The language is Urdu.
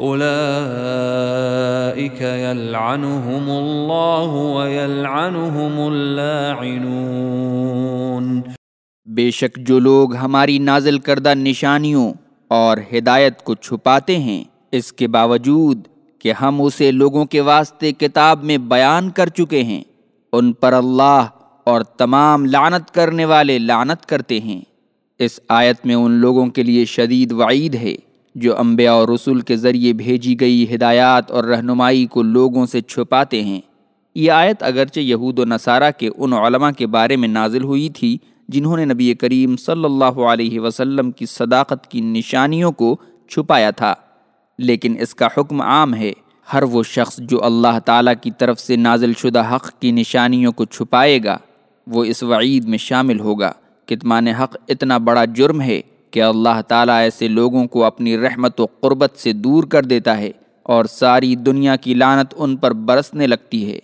اولئك يلعنهم الله ويلعنهم اللاعنون. بے شک جو لوگ ہماری نازل کردہ نشانیوں اور ہدایت کو چھپاتے ہیں، اس کے باوجود کہ ہم اسے لوگوں کے واسطے کتاب میں بیان کر چکے ہیں، ان پر اللہ اور تمام لعنت کرنے والے لعنت کرتے ہیں۔ اس آیت میں ان لوگوں کے لیے شدید وعید ہے۔ جو انبیاء اور رسول کے ذریعے بھیجی گئی ہدایات اور رہنمائی کو لوگوں سے چھپاتے ہیں۔ یہ آیت اگرچہ یہود و نصارہ کے ان علماء کے بارے میں نازل ہوئی تھی، جنہوں نے نبی کریم صلی اللہ علیہ وسلم کی صداقت کی نشانیوں کو چھپایا تھا۔ لیکن اس کا حکم عام ہے، ہر وہ شخص جو اللہ تعالیٰ کی طرف سے نازل شدہ حق کی نشانیوں کو چھپائے گا، وہ اس وعید میں شامل ہوگا۔ کتمان حق اتنا بڑا جرم ہے کہ اللہ تعالیٰ ایسے لوگوں کو اپنی رحمت و قربت سے دور کر دیتا ہے اور ساری دنیا کی لانت ان پر برسنے لگتی ہے۔